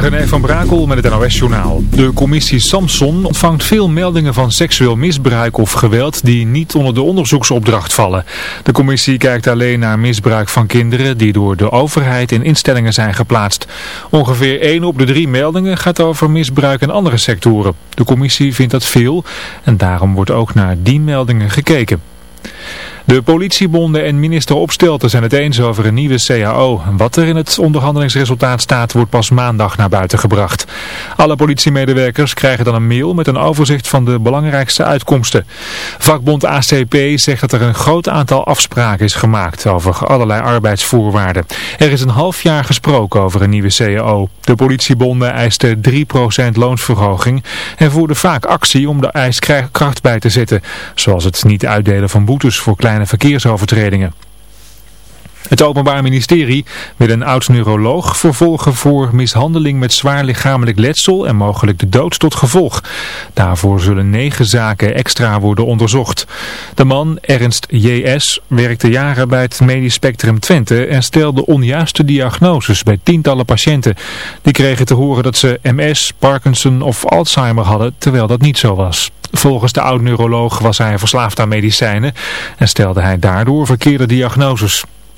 René van Brakel met het NOS-journaal. De commissie Samson ontvangt veel meldingen van seksueel misbruik of geweld die niet onder de onderzoeksopdracht vallen. De commissie kijkt alleen naar misbruik van kinderen die door de overheid in instellingen zijn geplaatst. Ongeveer 1 op de 3 meldingen gaat over misbruik in andere sectoren. De commissie vindt dat veel en daarom wordt ook naar die meldingen gekeken. De politiebonden en minister Opstelten zijn het eens over een nieuwe CAO. Wat er in het onderhandelingsresultaat staat wordt pas maandag naar buiten gebracht. Alle politiemedewerkers krijgen dan een mail met een overzicht van de belangrijkste uitkomsten. Vakbond ACP zegt dat er een groot aantal afspraken is gemaakt over allerlei arbeidsvoorwaarden. Er is een half jaar gesproken over een nieuwe CAO. De politiebonden eisten 3% loonsverhoging en voerden vaak actie om de eis kracht bij te zetten. Zoals het niet uitdelen van boetes voor kleine verkeersovertredingen. Het Openbaar Ministerie wil een oud-neuroloog vervolgen voor mishandeling met zwaar lichamelijk letsel en mogelijk de dood tot gevolg. Daarvoor zullen negen zaken extra worden onderzocht. De man, Ernst J.S., werkte jaren bij het Medisch Spectrum Twente en stelde onjuiste diagnoses bij tientallen patiënten. Die kregen te horen dat ze MS, Parkinson of Alzheimer hadden, terwijl dat niet zo was. Volgens de oud-neuroloog was hij verslaafd aan medicijnen en stelde hij daardoor verkeerde diagnoses.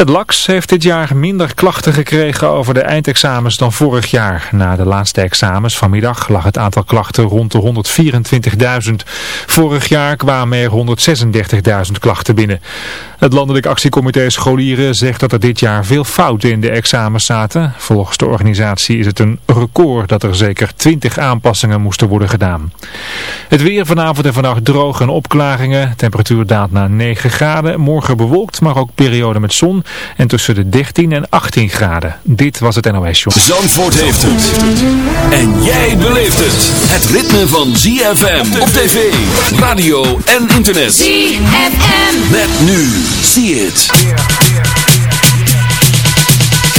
Het LAX heeft dit jaar minder klachten gekregen over de eindexamens dan vorig jaar. Na de laatste examens vanmiddag lag het aantal klachten rond de 124.000. Vorig jaar kwamen er 136.000 klachten binnen. Het Landelijk Actiecomité Scholieren zegt dat er dit jaar veel fouten in de examens zaten. Volgens de organisatie is het een record dat er zeker 20 aanpassingen moesten worden gedaan. Het weer vanavond en vannacht droog en opklaringen. Temperatuur daalt naar 9 graden. Morgen bewolkt, maar ook periode met zon. En tussen de 13 en 18 graden. Dit was het NOS Show. Zandvoort heeft het. En jij beleeft het. Het ritme van ZFM op tv, radio en internet. ZFM. Met nu. See it.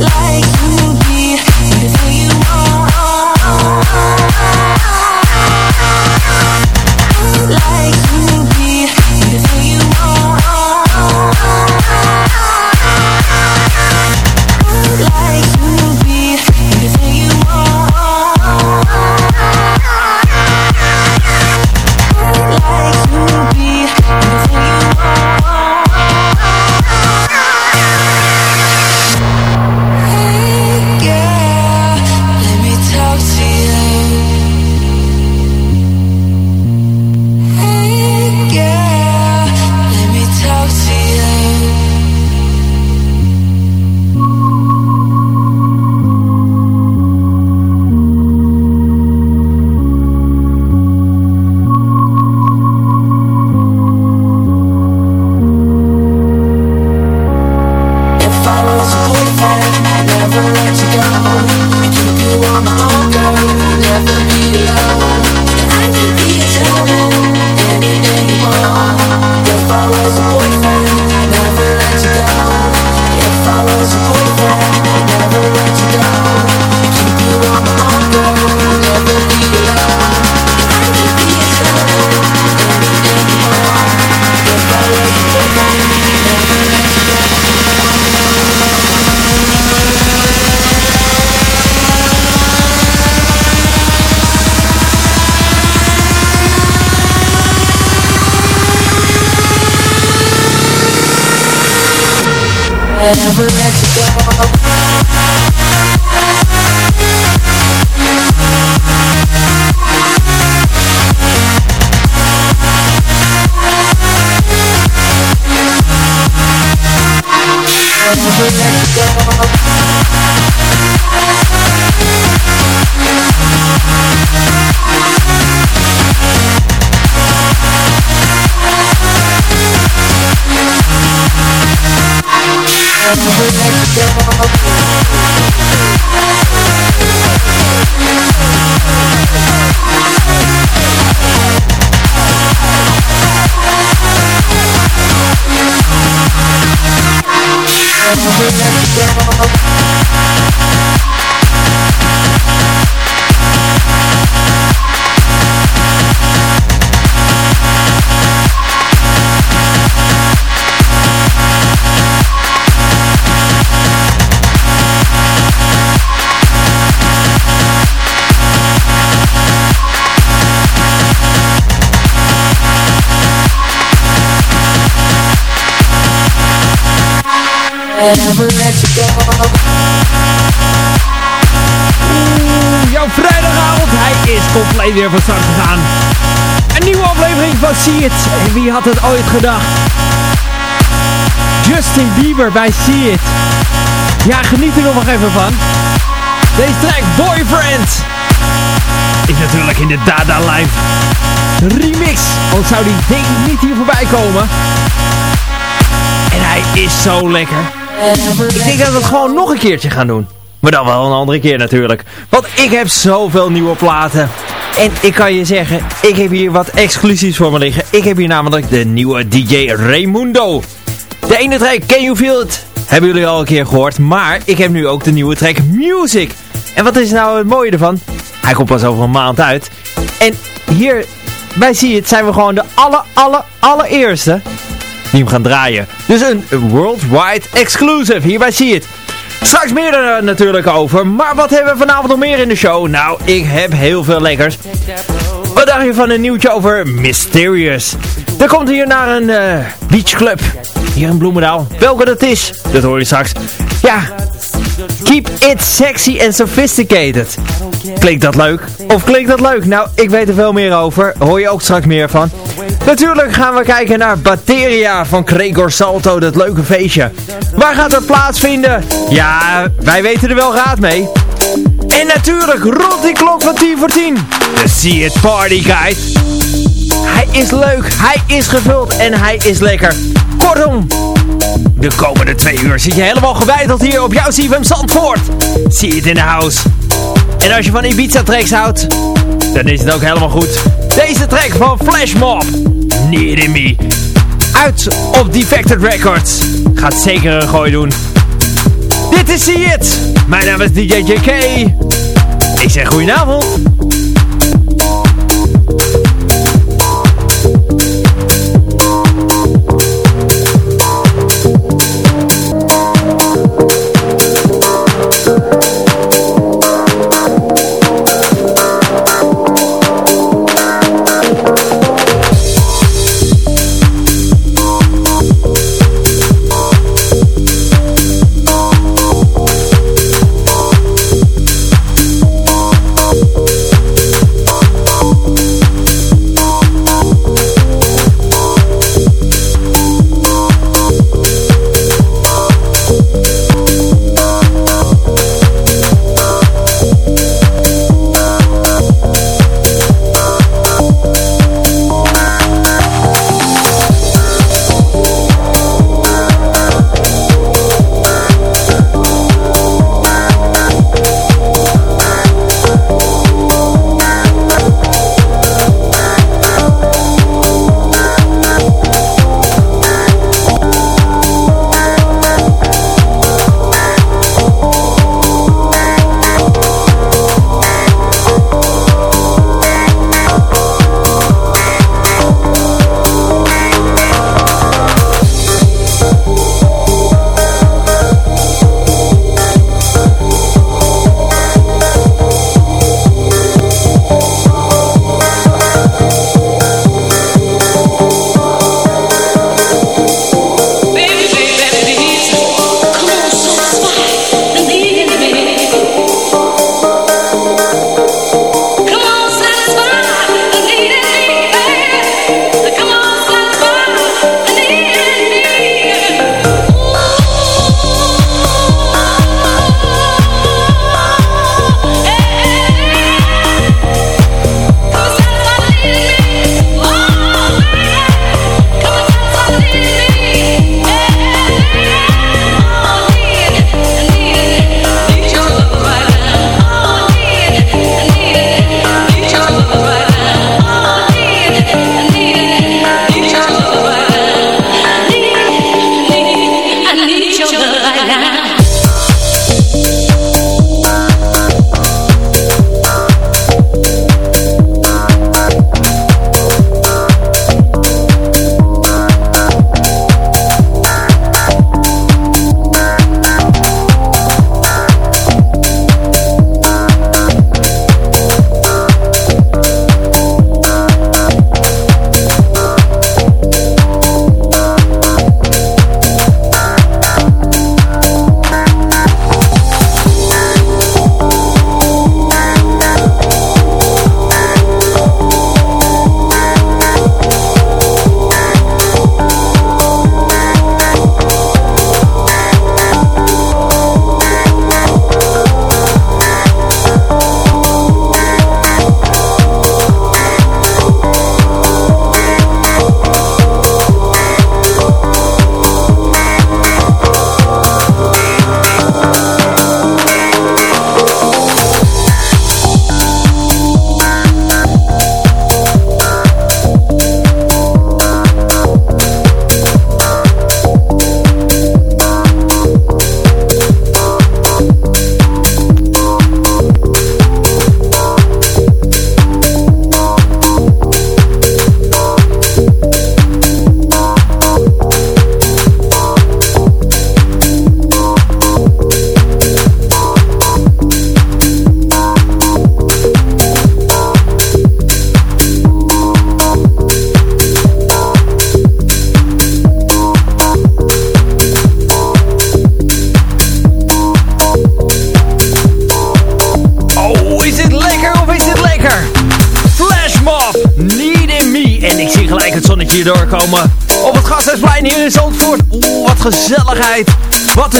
Like you jouw vrijdagavond, hij is compleet weer van start gegaan. Een nieuwe aflevering van See It. En wie had het ooit gedacht? Justin Bieber bij See It. Ja, geniet er nog even van. Deze track Boyfriend is natuurlijk in de Dada Live remix. Want zou die ik niet hier voorbij komen. En hij is zo lekker. Ik denk dat we het gewoon nog een keertje gaan doen. Maar dan wel een andere keer natuurlijk. Want ik heb zoveel nieuwe platen. En ik kan je zeggen, ik heb hier wat exclusiefs voor me liggen. Ik heb hier namelijk de nieuwe DJ Raimundo. De ene track, Can You Feel It? Hebben jullie al een keer gehoord. Maar ik heb nu ook de nieuwe track Music. En wat is nou het mooie ervan? Hij komt pas over een maand uit. En hier bij zie het zijn we gewoon de aller, aller, allereerste die hem gaan draaien. Dus een worldwide exclusive. Hierbij zie je het. Straks meer er natuurlijk over. Maar wat hebben we vanavond nog meer in de show? Nou, ik heb heel veel lekkers. Wat dacht je van een nieuwtje over Mysterious? Er komt hier naar een uh, beachclub. Hier in Bloemendaal. Welke dat is, dat hoor je straks. Ja, keep it sexy and sophisticated. Klinkt dat leuk? Of klinkt dat leuk? Nou, ik weet er veel meer over. Hoor je ook straks meer van. Natuurlijk gaan we kijken naar Bateria van Gregor Salto, dat leuke feestje. Waar gaat het plaatsvinden? Ja, wij weten er wel raad mee. En natuurlijk rond die klok van 10 voor 10. De See It Party Guide. Hij is leuk, hij is gevuld en hij is lekker. Kortom, de komende twee uur zit je helemaal gewijdeld hier op jouw CFM Zandvoort. See It in the house. En als je van Ibiza tracks houdt, dan is het ook helemaal goed. Deze track van Flashmob, Need in Me. Uit op Defected Records. Gaat zeker een gooi doen. Dit is See It. Mijn naam is DJ JK. Ik zeg goedenavond.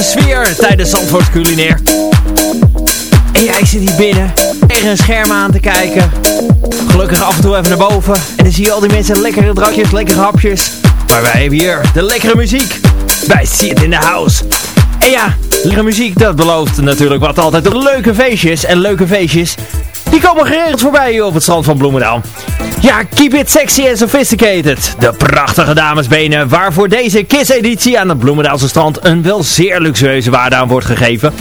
Sfeer tijdens Zandvoort culinair. En ja, ik zit hier binnen. Tegen een scherm aan te kijken. Gelukkig af en toe even naar boven. En dan zie je al die mensen lekkere drankjes, lekkere hapjes. Maar wij hebben hier de lekkere muziek. Wij zitten in de house. En ja, lekkere muziek, dat belooft natuurlijk wat altijd leuke feestjes. En leuke feestjes, die komen geregeld voorbij hier op het strand van Bloemendaal. Ja, keep it sexy and sophisticated. De prachtige damesbenen waarvoor deze KISS-editie aan het Bloemendaalse strand een wel zeer luxueuze waarde aan wordt gegeven.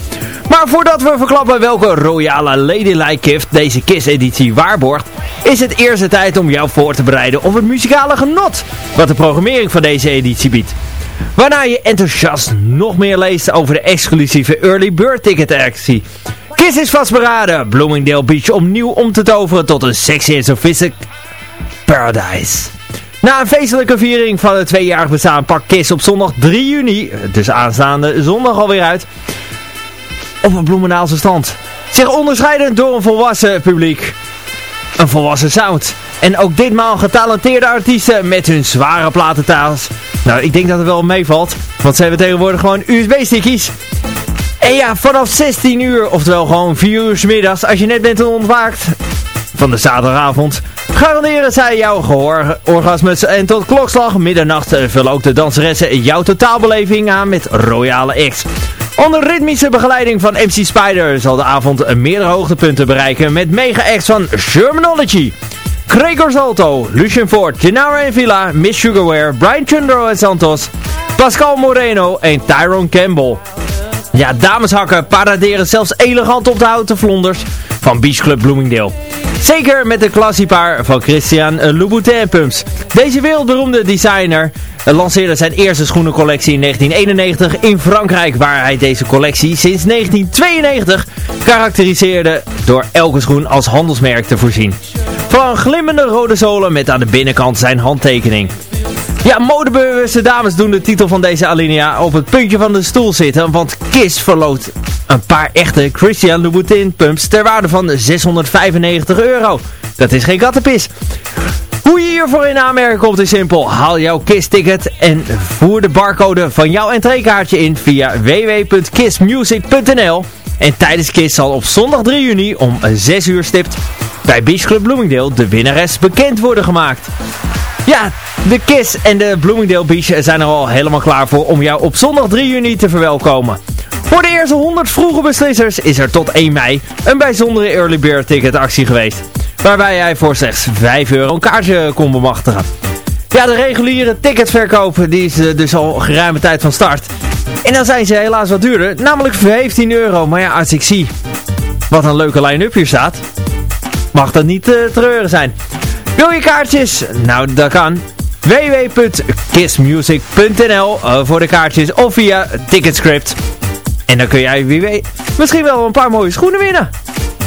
Maar voordat we verklappen welke royale ladylike gift deze KISS-editie waarborgt, is het eerste tijd om jou voor te bereiden op het muzikale genot wat de programmering van deze editie biedt. Waarna je enthousiast nog meer leest over de exclusieve Early Bird Ticket actie. Kiss is vastberaden, Bloomingdale Beach opnieuw om te toveren tot een sexy en sophisticated paradise. Na een feestelijke viering van het tweejarig bestaan pakt op zondag 3 juni, dus aanstaande zondag alweer uit, op een Bloemendaalse stand. Zich onderscheidend door een volwassen publiek. Een volwassen sound. En ook ditmaal getalenteerde artiesten met hun zware platentaals. Nou, ik denk dat het wel meevalt, want ze hebben tegenwoordig gewoon USB-stickies. En ja, vanaf 16 uur, oftewel gewoon 4 uur s middags, als je net bent ontwaakt van de zaterdagavond, garanderen zij jouw gehoororgasmes. En tot klokslag middernacht eh, vullen ook de danseressen jouw totaalbeleving aan met Royale X. Onder ritmische begeleiding van MC Spider zal de avond meerdere hoogtepunten bereiken met mega-acts van Shermanology. Gregor Salto, Lucien Ford, Gennaro en Villa, Miss Sugarware, Brian Chundro en Santos, Pascal Moreno en Tyrone Campbell. Ja, dameshakken paraderen zelfs elegant op de houten vlonders van Beach Club Bloomingdale. Zeker met de klassiepaar van Christian Louboutin Pumps. Deze wereldberoemde designer lanceerde zijn eerste schoenencollectie in 1991 in Frankrijk, waar hij deze collectie sinds 1992 karakteriseerde door elke schoen als handelsmerk te voorzien. Van glimmende rode zolen met aan de binnenkant zijn handtekening. Ja, modebewuste dames doen de titel van deze alinea op het puntje van de stoel zitten, want Kiss verloot een paar echte Christian Louboutin pumps ter waarde van 695 euro. Dat is geen kattenpis. Hoe je hiervoor in aanmerking komt is simpel. Haal jouw KISS-ticket en voer de barcode van jouw entreekaartje in via www.kissmusic.nl En tijdens KISS zal op zondag 3 juni om 6 uur stipt bij Beach Club Bloomingdale de winnares bekend worden gemaakt. Ja, de KISS en de Bloomingdale Beach zijn er al helemaal klaar voor om jou op zondag 3 juni te verwelkomen. Voor de eerste 100 vroege beslissers is er tot 1 mei een bijzondere Early Bird Ticket actie geweest. Waarbij jij voor slechts 5 euro een kaartje kon bemachtigen. Ja, de reguliere ticketverkoop die is eh, dus al geruime tijd van start. En dan zijn ze helaas wat duurder, namelijk 15 euro. Maar ja, als ik zie wat een leuke line-up hier staat, mag dat niet uh, treuren zijn. Wil je kaartjes? Nou, dat kan www.kissmusic.nl uh, voor de kaartjes of via Ticketscript. En dan kun jij, wie weet, misschien wel een paar mooie schoenen winnen.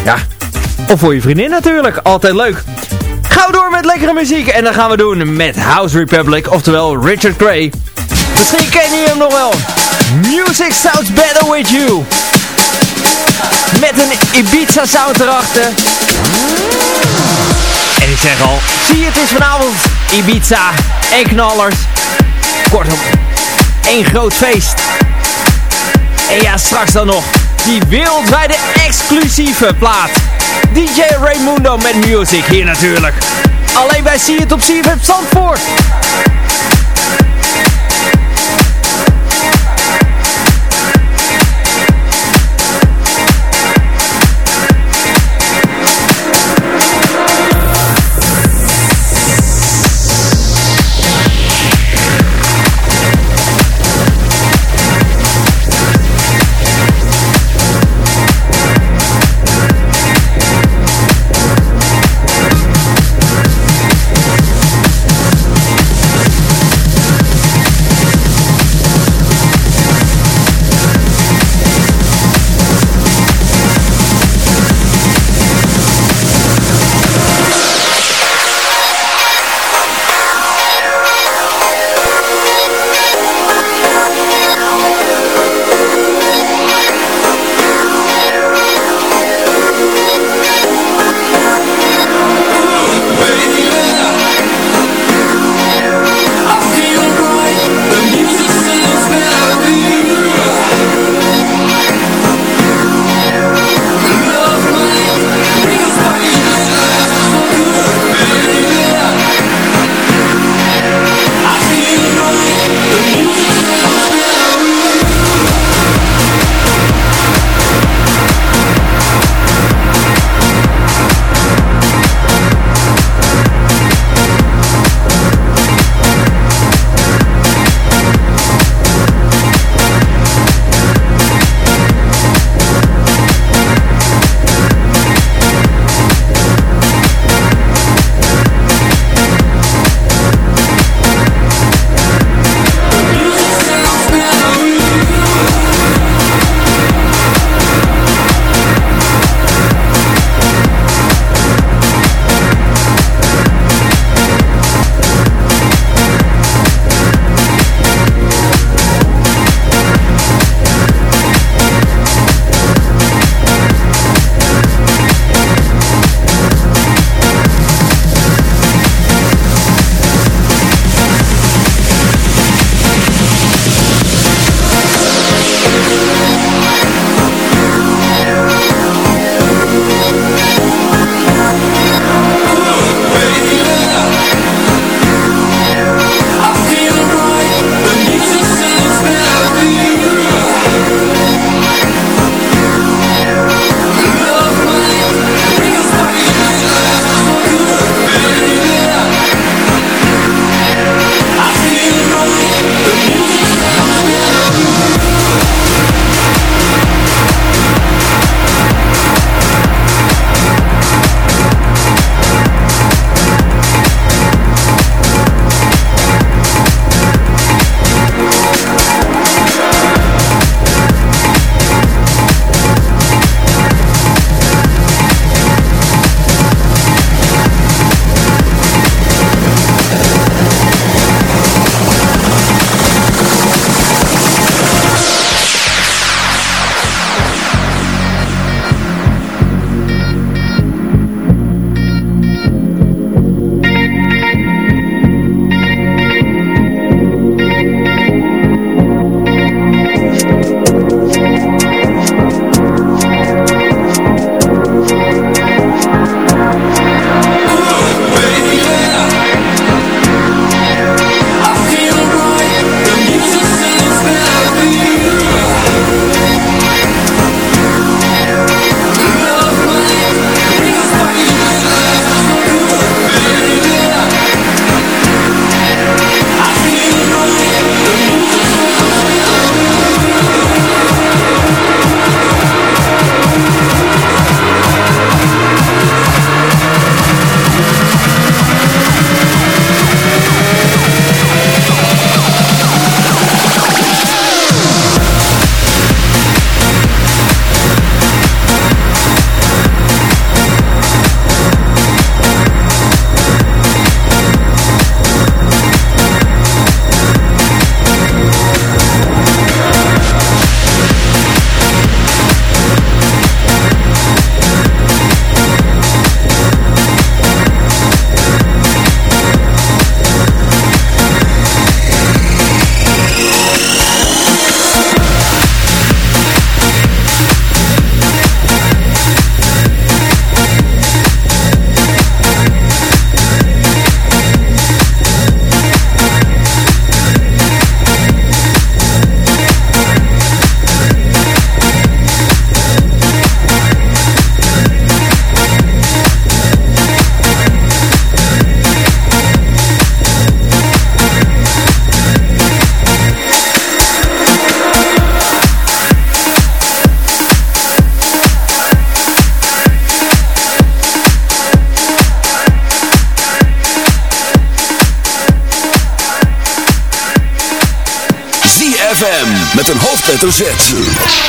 Ja, of voor je vriendin natuurlijk, altijd leuk. Gauw door met lekkere muziek en dan gaan we doen met House Republic, oftewel Richard Gray. Misschien ken je hem nog wel. Music sounds better with you. Met een Ibiza sound erachter. En ik zeg al, zie je het is vanavond Ibiza en knallers. Kortom, één groot feest. En ja, straks dan nog die wereldwijde exclusieve plaat. DJ Raymundo met music hier natuurlijk. Alleen bij See It op CFM Zandvoort.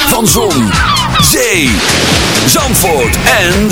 Van Zon, Zee, Zandvoort en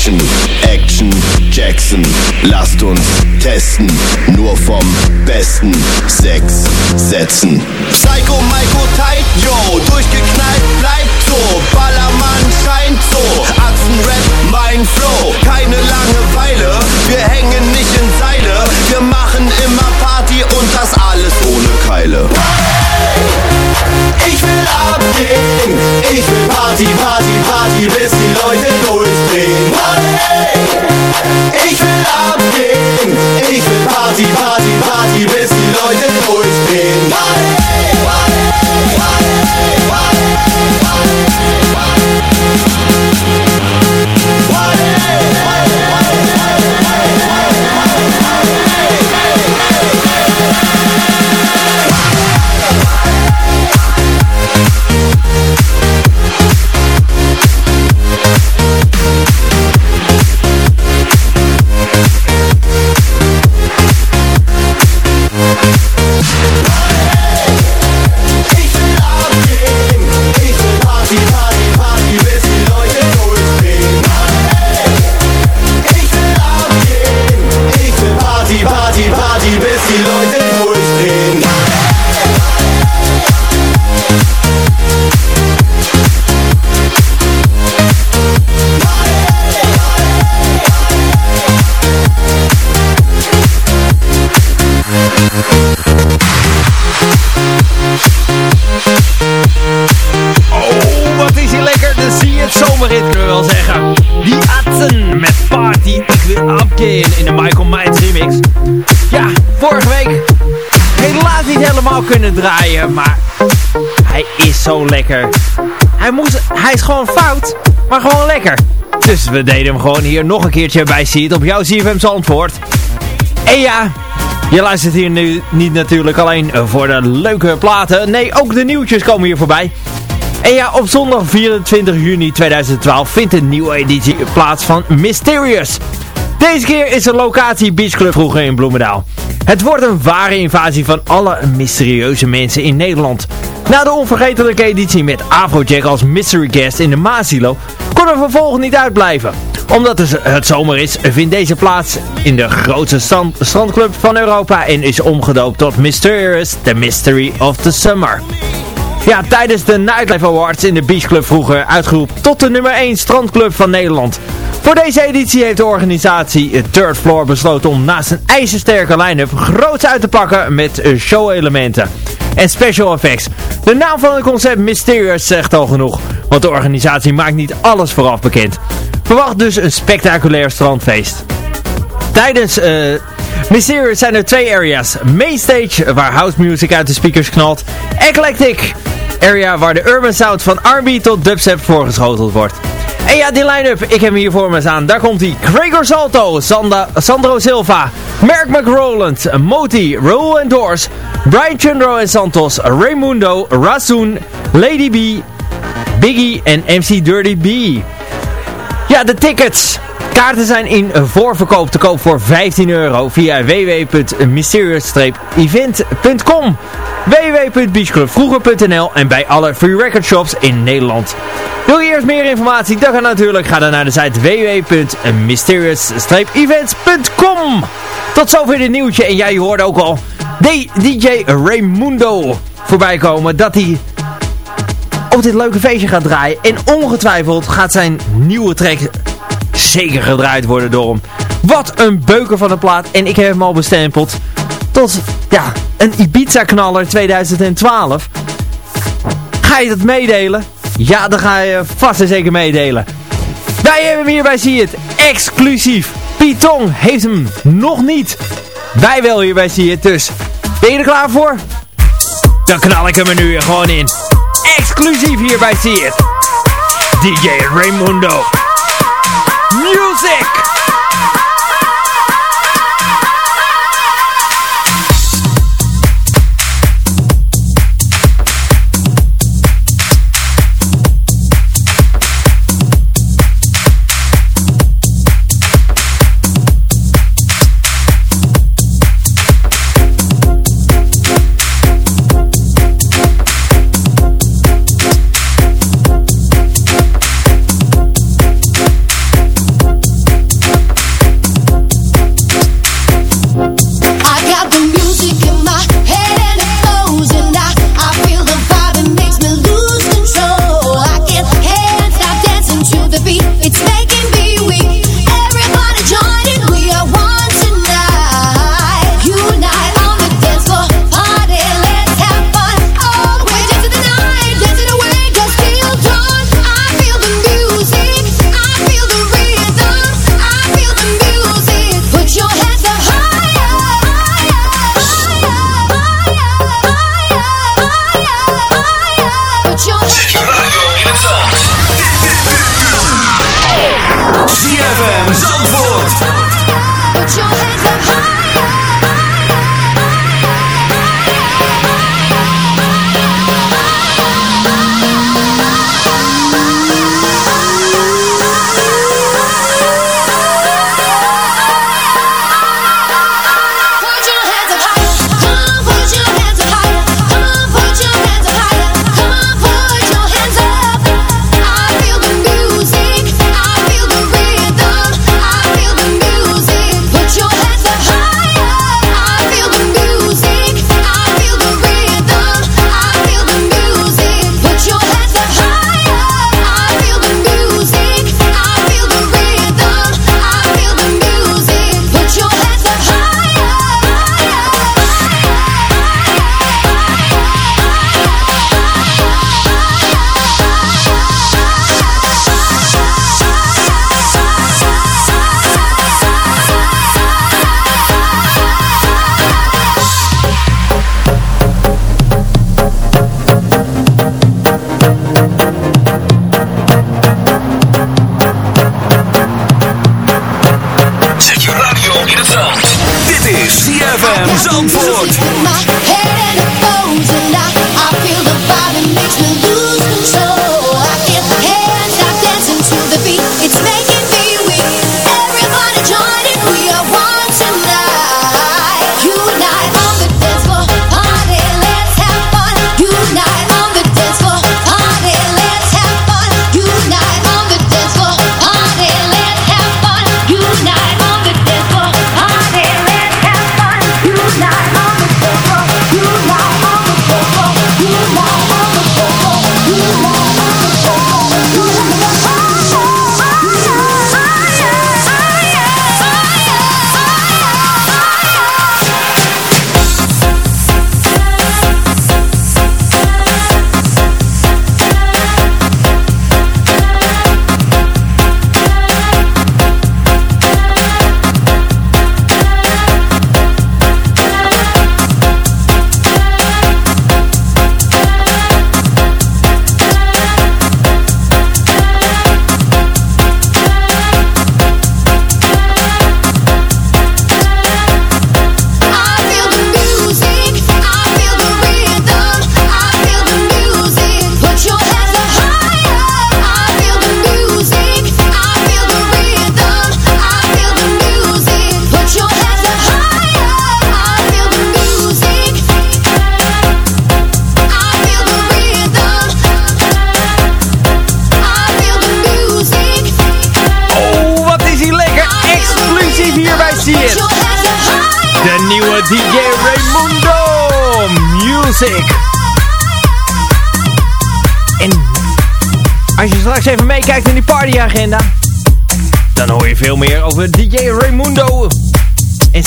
quetschen. Action, Jackson, lasst uns testen, nur vom Besten. Sechs Sätzen. Psycho, Maiko, tight, yo, durchgeknallt, bleibt so. Ballermann scheint so, Achsenrap, mein Flow. Keine Langeweile, wir hängen nicht in Seile. Wir machen immer Party und das alles ohne Keile. Ich will abgehen, ich will Party, Party, Party, bis die Leute durchdrehen. Ich will abgehen, ich will Party, Party, Party, bis die Leute durchdrehen. Ich kunnen draaien, maar hij is zo lekker. Hij, moest, hij is gewoon fout, maar gewoon lekker. Dus we deden hem gewoon hier nog een keertje bij Seed op jouw CFM Zandvoort. En ja, je luistert hier nu niet natuurlijk alleen voor de leuke platen. Nee, ook de nieuwtjes komen hier voorbij. En ja, op zondag 24 juni 2012 vindt een nieuwe editie plaats van Mysterious. Deze keer is de locatie Beach Club vroeger in Bloemendaal. Het wordt een ware invasie van alle mysterieuze mensen in Nederland. Na de onvergetelijke editie met Afrojack als mystery guest in de Maasilo kon er vervolgens niet uitblijven. Omdat het zomer is, vindt deze plaats in de grootste strand strandclub van Europa en is omgedoopt tot Mysterious, The Mystery of the Summer. Ja, tijdens de Nightlife Awards in de Beach Club vroeger uitgeroepen tot de nummer 1 strandclub van Nederland. Voor deze editie heeft de organisatie Third Floor besloten om naast een ijzersterke line-up groots uit te pakken met show-elementen en special effects. De naam van het concept Mysterious zegt al genoeg, want de organisatie maakt niet alles vooraf bekend. Verwacht dus een spectaculair strandfeest. Tijdens uh, Mysterious zijn er twee areas. Mainstage, waar house music uit de speakers knalt. Eclectic, area waar de urban sound van R&B tot dubstep voorgeschoteld wordt. En ja, die line-up, ik heb hem hier voor me staan. Daar komt hij. Gregor Salto, Sanda, Sandro Silva, Mark McRoland, Moti, Raul Doors, Brian Chundro en Santos, Raymundo, Rasoon, Lady B, Biggie en MC Dirty B. Ja, de tickets. Kaarten zijn in voorverkoop te koop voor 15 euro via www.mysterious-event.com www.beachclubvroeger.nl en bij alle free record shops in Nederland. Wil je eerst meer informatie? Dan ga natuurlijk ga dan naar de site www.mysterious-events.com Tot zover dit nieuwtje en jij hoorde ook al DJ Raymundo voorbij komen dat hij op dit leuke feestje gaat draaien. En ongetwijfeld gaat zijn nieuwe track zeker gedraaid worden door hem. Wat een beuker van de plaat. En ik heb hem al bestempeld tot ja, een Ibiza-knaller 2012. Ga je dat meedelen? Ja, dan ga je vast en zeker meedelen. Wij hebben hem hier bij Zie het. Exclusief. Python heeft hem nog niet. Wij wel hier bij Zie het. Dus ben je er klaar voor? Dan knal ik hem er nu gewoon in. Exclusief hier bij Zie het. DJ Raimundo. Music!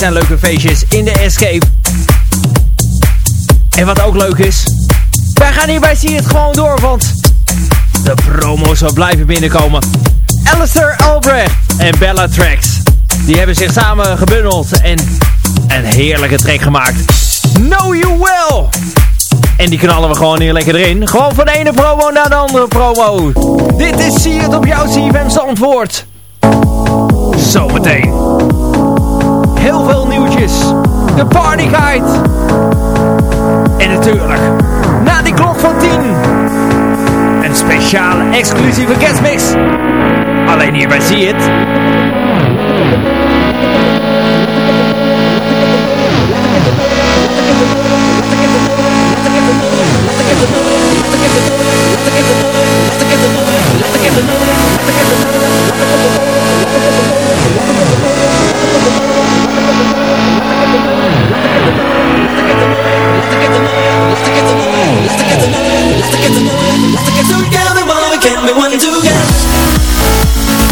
En leuke feestjes in de Escape. En wat ook leuk is, wij gaan hierbij zien het gewoon door, want de promo's zal blijven binnenkomen. Alistair Albrecht en Bella Tracks, die hebben zich samen gebundeld en een heerlijke track gemaakt. Know You Well! En die knallen we gewoon hier lekker erin. Gewoon van de ene promo naar de andere promo. Dit is Zie het op jouw CFM antwoord. Zometeen. Heel veel nieuwtjes. De Party Guide. En natuurlijk, na die klok van 10. Een speciale exclusieve guestmix. Alleen hier bij Zie het. Together, mama, can we one together?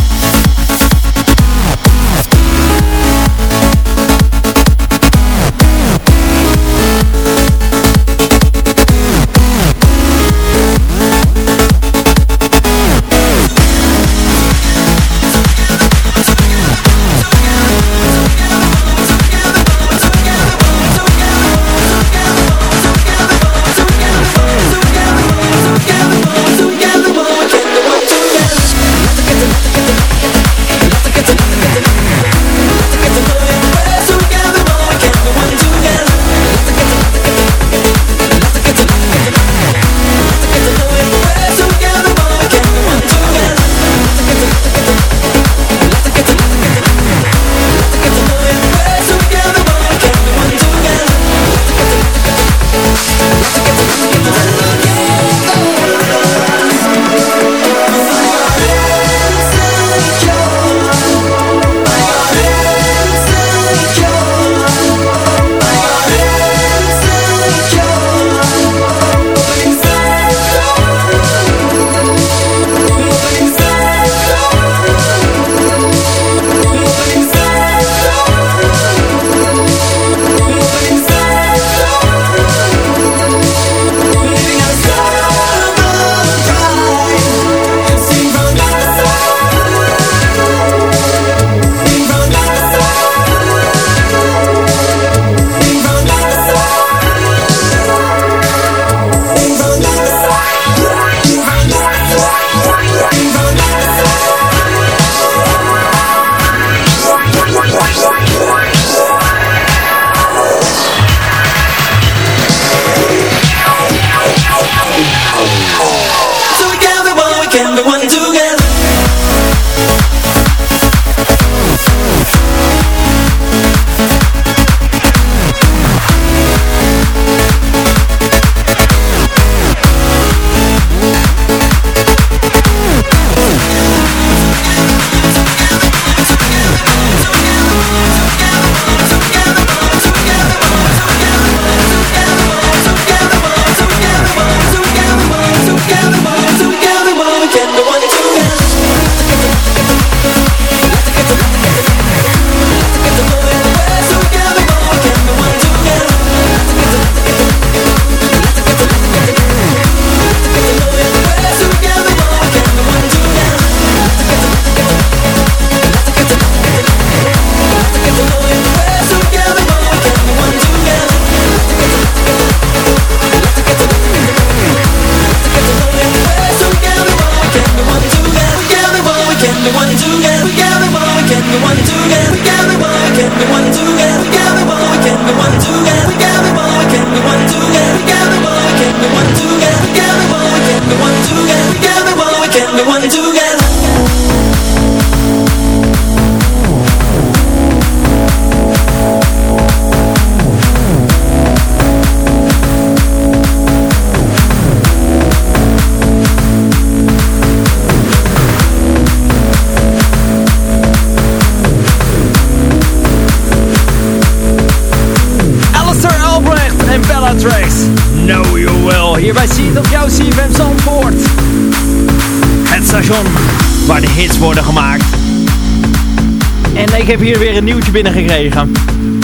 Ik heb hier weer een nieuwtje binnengekregen.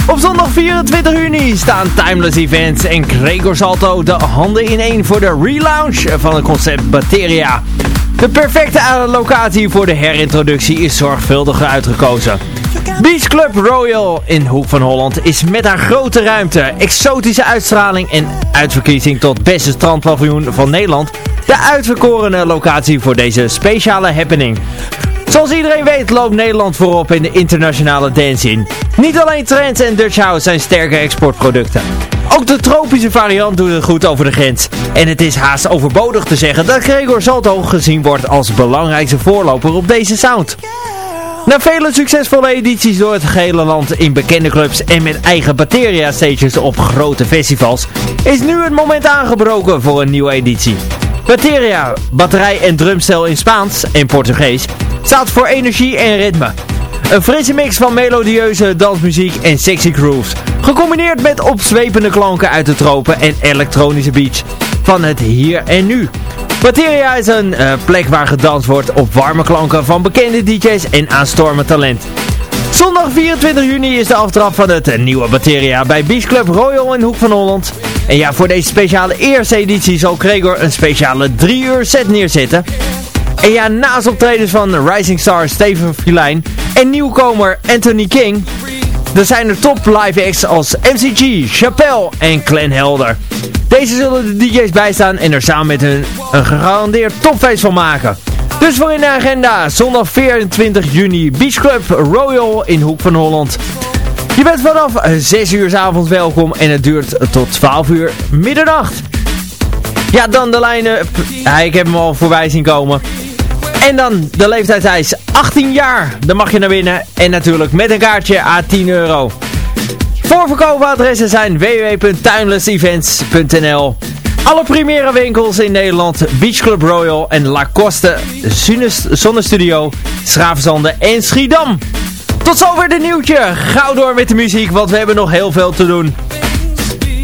Op zondag 24 juni staan Timeless Events en Gregor Salto de handen in één voor de relaunch van het concept Batteria. De perfecte locatie voor de herintroductie is zorgvuldig uitgekozen. Beach Club Royal in Hoek van Holland is met haar grote ruimte, exotische uitstraling en uitverkiezing tot beste strandpaviljoen van Nederland de uitverkorene locatie voor deze speciale happening. Zoals iedereen weet loopt Nederland voorop in de internationale dance in. Niet alleen trends en Dutch House zijn sterke exportproducten. Ook de tropische variant doet het goed over de grens. En het is haast overbodig te zeggen dat Gregor Salto gezien wordt als belangrijkste voorloper op deze sound. Na vele succesvolle edities door het gehele land in bekende clubs en met eigen Batteria stages op grote festivals, is nu het moment aangebroken voor een nieuwe editie. Batteria, batterij en drumstel in Spaans en Portugees, staat voor energie en ritme. Een frisse mix van melodieuze dansmuziek en sexy grooves, gecombineerd met opzwepende klanken uit de tropen en elektronische beats van het hier en nu. Materia is een uh, plek waar gedanst wordt op warme klanken van bekende DJ's en aanstormend talent. Zondag 24 juni is de aftrap van het nieuwe Materia bij Beach Club Royal in Hoek van Holland. En ja, voor deze speciale eerste editie zal Gregor een speciale 3 uur set neerzetten. En ja, naast optredens van Rising Star Steven Filijn en nieuwkomer Anthony King... Er zijn er top live acts als MCG, Chappelle en Glenn Helder. Deze zullen de DJ's bijstaan en er samen met hun een gegarandeerd topfeest van maken. Dus voor in de agenda, zondag 24 juni, Beach Club Royal in Hoek van Holland. Je bent vanaf 6 uur s avonds welkom en het duurt tot 12 uur middernacht. Ja, dan de lijnen. Ja, ik heb hem al voorbij zien komen. En dan de leeftijdseis 18 jaar. Dan mag je naar binnen. En natuurlijk met een kaartje à 10 euro. Voorverkoopadressen zijn www.timelessevents.nl Alle primaire winkels in Nederland, Beach Club Royal en Lacoste Zonnestudio, Schravenzande en Schiedam. Tot zover de nieuwtje. Gauw door met de muziek, want we hebben nog heel veel te doen.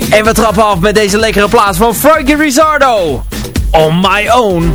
En we trappen af met deze lekkere plaats van Frankie Rizzardo. On My Own.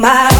my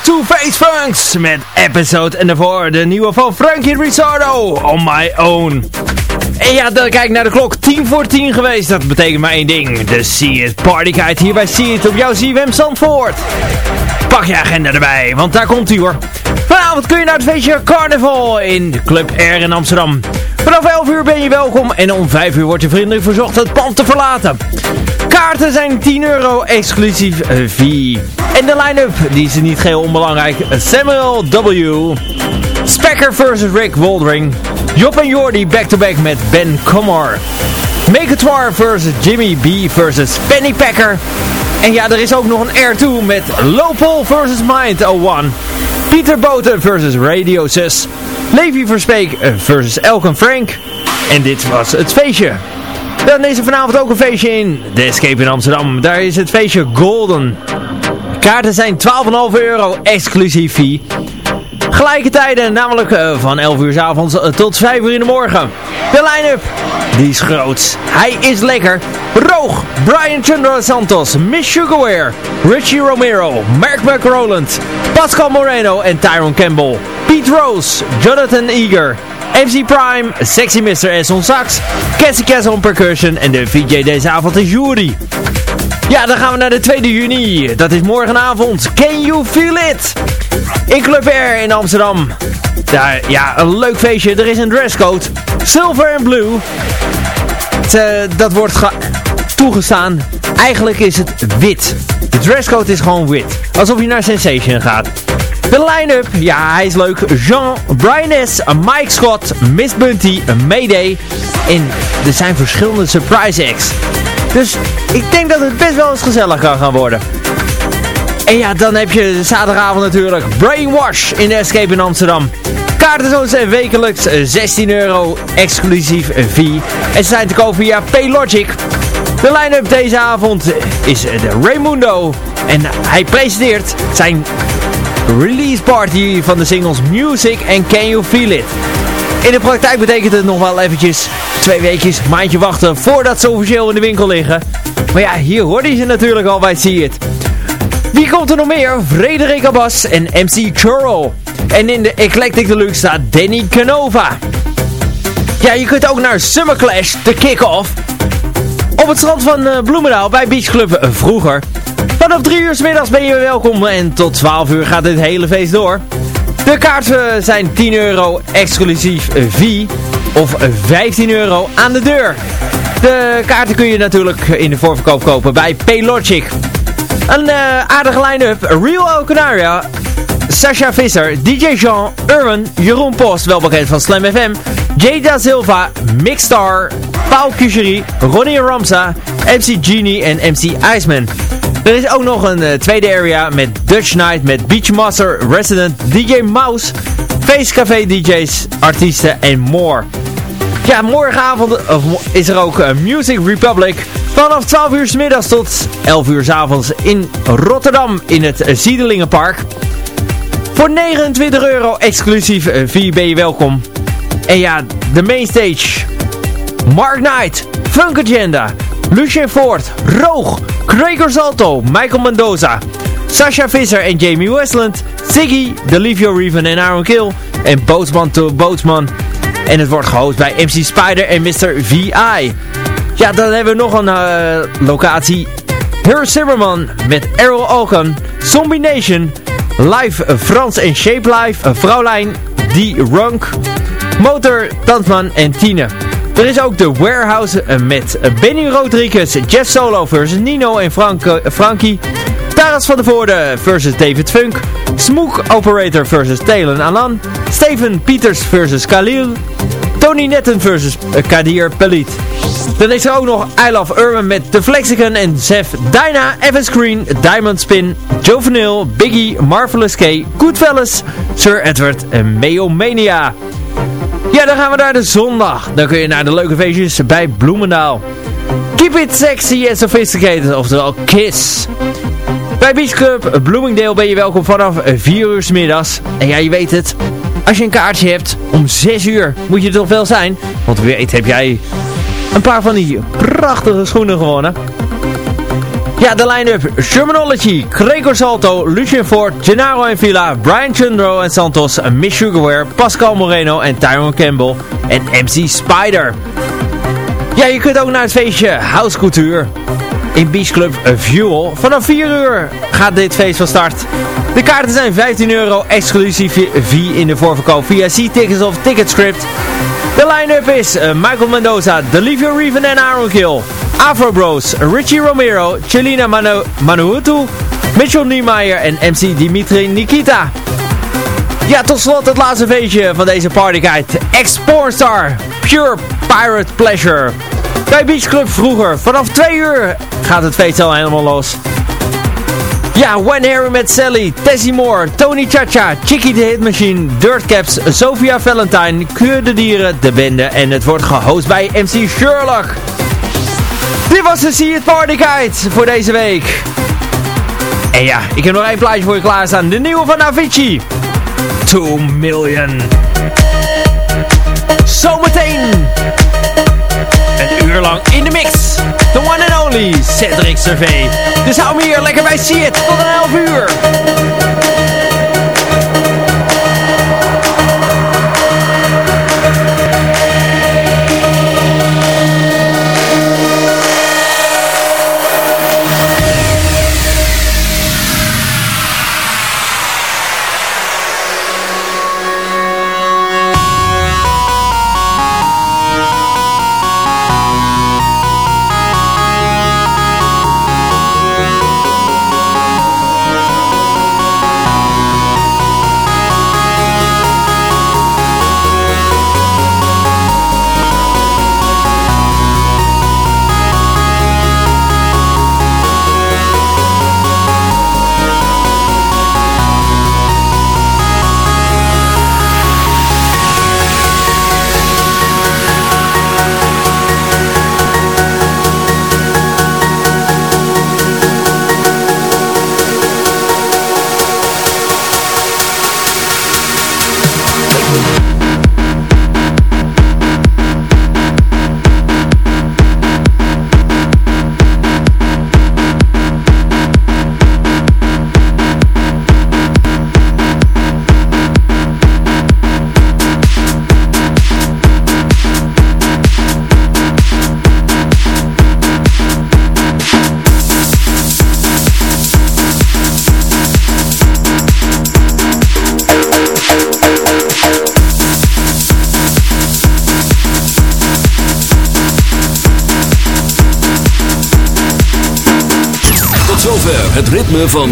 Two Face Funks met episode en daarvoor de nieuwe van Frankie Risardo, On My Own. En ja, dan kijk naar de klok, 10 voor 10 geweest. Dat betekent maar één ding. De See It Party Guide hier bij See It op jouw CWM Zandvoort. Pak je agenda erbij, want daar komt hij hoor. Vanavond kun je naar het feestje Carnival in Club R in Amsterdam. Vanaf 11 uur ben je welkom en om 5 uur wordt je vriendelijk verzocht het pand te verlaten. Kaarten zijn 10 euro exclusief eh, fee. En de line-up, die is niet geheel onbelangrijk. Samuel W. Specker versus Rick Woldering. Job en Jordi back-to-back met Ben Commar. Megatoire versus Jimmy B versus Penny Packer. En ja, er is ook nog een R2 met Lopol versus Mind 01. Pieter Boten versus Radio 6. Levi Verspeek eh, versus Elken Frank. En dit was het feestje. Dan is er vanavond ook een feestje in de Escape in Amsterdam. Daar is het feestje Golden. Kaarten zijn 12,5 euro exclusief fee. Gelijke tijden, namelijk eh, van 11 uur s avonds eh, tot 5 uur in de morgen. De line-up, die is groot. Hij is lekker. Roog, Brian Chandra Santos, Miss Sugarware, Richie Romero, Mark McRoland, Pascal Moreno en Tyron Campbell. Pete Rose, Jonathan Eager, MC Prime, Sexy Mr. S on sax, Cassie Cass on percussion en de VJ deze avond is Jury. Ja, dan gaan we naar de 2 juni. Dat is morgenavond. Can you feel it? In Club Air in Amsterdam. Daar, ja, een leuk feestje. Er is een dresscode. Silver en blue. Eh, dat wordt toegestaan. Eigenlijk is het wit. De dresscode is gewoon wit. Alsof je naar Sensation gaat. De line-up, ja, hij is leuk. Jean, Brian S, Mike Scott, Miss Bunty, Mayday. En er zijn verschillende surprise acts. Dus ik denk dat het best wel eens gezellig kan gaan worden. En ja, dan heb je zaterdagavond natuurlijk Brainwash in de Escape in Amsterdam. Kaarten zo zijn wekelijks eh, 16 euro exclusief eh, fee. En ze zijn te koop via Paylogic. De line-up deze avond is eh, de Raymundo. En hij presenteert zijn release party van de singles Music en Can You Feel It. In de praktijk betekent het nog wel eventjes twee weekjes, maandje wachten voordat ze officieel in de winkel liggen. Maar ja, hier hoorde je ze natuurlijk al bij See It. Wie komt er nog meer? Frederik Abbas en MC Churro. En in de Eclectic Deluxe staat Danny Canova. Ja, je kunt ook naar Summer Clash, de kick-off. Op het strand van eh, Bloemendaal bij Beach Club eh, vroeger. Vanaf 3 uur 's middags ben je welkom en tot 12 uur gaat dit hele feest door. De kaarten zijn 10 euro exclusief fee of eh, 15 euro aan de deur. De kaarten kun je natuurlijk in de voorverkoop kopen bij Paylogic. Een eh, aardige line-up. Real Canaria, Sasha Visser, DJ Jean, Urban, Jeroen Post, wel bekend van Slam FM, Jada Silva, Mixstar, Paul Cucherie, Ronnie Ramsa, MC Genie en MC Iceman. Er is ook nog een eh, tweede area met Dutch Night met Beachmaster, Resident, DJ Mouse, Feestcafé DJ's, artiesten en more. Ja, morgenavond is er ook eh, Music Republic. Vanaf 12 uur 's middags tot 11 uur 's avonds in Rotterdam in het eh, Ziedelingenpark. Voor 29 euro exclusief fee ben je welkom. En ja, de mainstage. Mark Knight, Funk Agenda, Lucien Ford, Roog, Gregor Salto, Michael Mendoza, Sasha Visser en Jamie Westland, Siggy, Delivio Reven en Aaron Kill en Bootsman to Bootsman. En het wordt gehost bij MC Spider en Mr. VI. Ja, dan hebben we nog een eh, locatie. Her Zimmerman met Errol Alkan, Zombie Nation, Live eh, Frans en Shape Life, uh, Vrouwlijn, Die Runk, Motor, Tantman en Tine. Er is ook de Warehouse eh, met eh, Benny Rodriguez, Jeff Solo versus Nino en eh, Frankie. Taras van der Voorde versus David Funk. Smook Operator versus Telen Alan. Steven Peters versus Khalil. Tony Netten versus Kadir Pelit. Dan is er ook nog I Love Urban met The Flexicon en Zef, Dyna, Evan Screen, Diamond Spin, Joe Vanille, Biggie, Marvelous K, Goodfellas, Sir Edward en Meomania. Dan gaan we naar de zondag. Dan kun je naar de leuke feestjes bij Bloemendaal. Keep it sexy and sophisticated, oftewel KISS. Bij Beach Club Bloomingdale ben je welkom vanaf 4 uur 's middags. En ja, je weet het. Als je een kaartje hebt, om 6 uur moet je er toch wel zijn. Want wie weet heb jij een paar van die prachtige schoenen gewonnen. Ja, de line-up. Shermanology, Gregor Salto, Lucien Ford, Gennaro en Villa, Brian Chundro en Santos, Miss Sugarware, Pascal Moreno en Tyrone Campbell en MC Spider. Ja, je kunt ook naar het feestje House Couture in Beach Club Fuel. Vanaf 4 uur gaat dit feest van start. De kaarten zijn 15 euro, exclusief fee in de voorverkoop via C-Tickets of Ticketscript. De line-up is uh, Michael Mendoza, Delivio Reven en Aaron Kill. Afro Bros, Richie Romero, Chelina Manu Manuhutu, Mitchell Niemeyer en MC Dimitri Nikita. Ja, tot slot het laatste feestje van deze partyguide. Ex-pornstar, Pure Pirate Pleasure. Bij Beach Club vroeger, vanaf 2 uur gaat het feest al helemaal los. Ja, When Harry met Sally, Tessie Moore, Tony Chacha, Chicky the Hit Machine, Dirtcaps, Sophia Valentine, Keur de Dieren, De Bende en het wordt gehost bij MC Sherlock. Dit was de See It Party Guide voor deze week. En ja, ik heb nog één plaatje voor je klaarstaan. De nieuwe van Avicii. 2 Million. Zometeen. Een uur lang in de mix. The one and only Cedric Survey. Dus hou me hier lekker bij See It tot een 11 uur.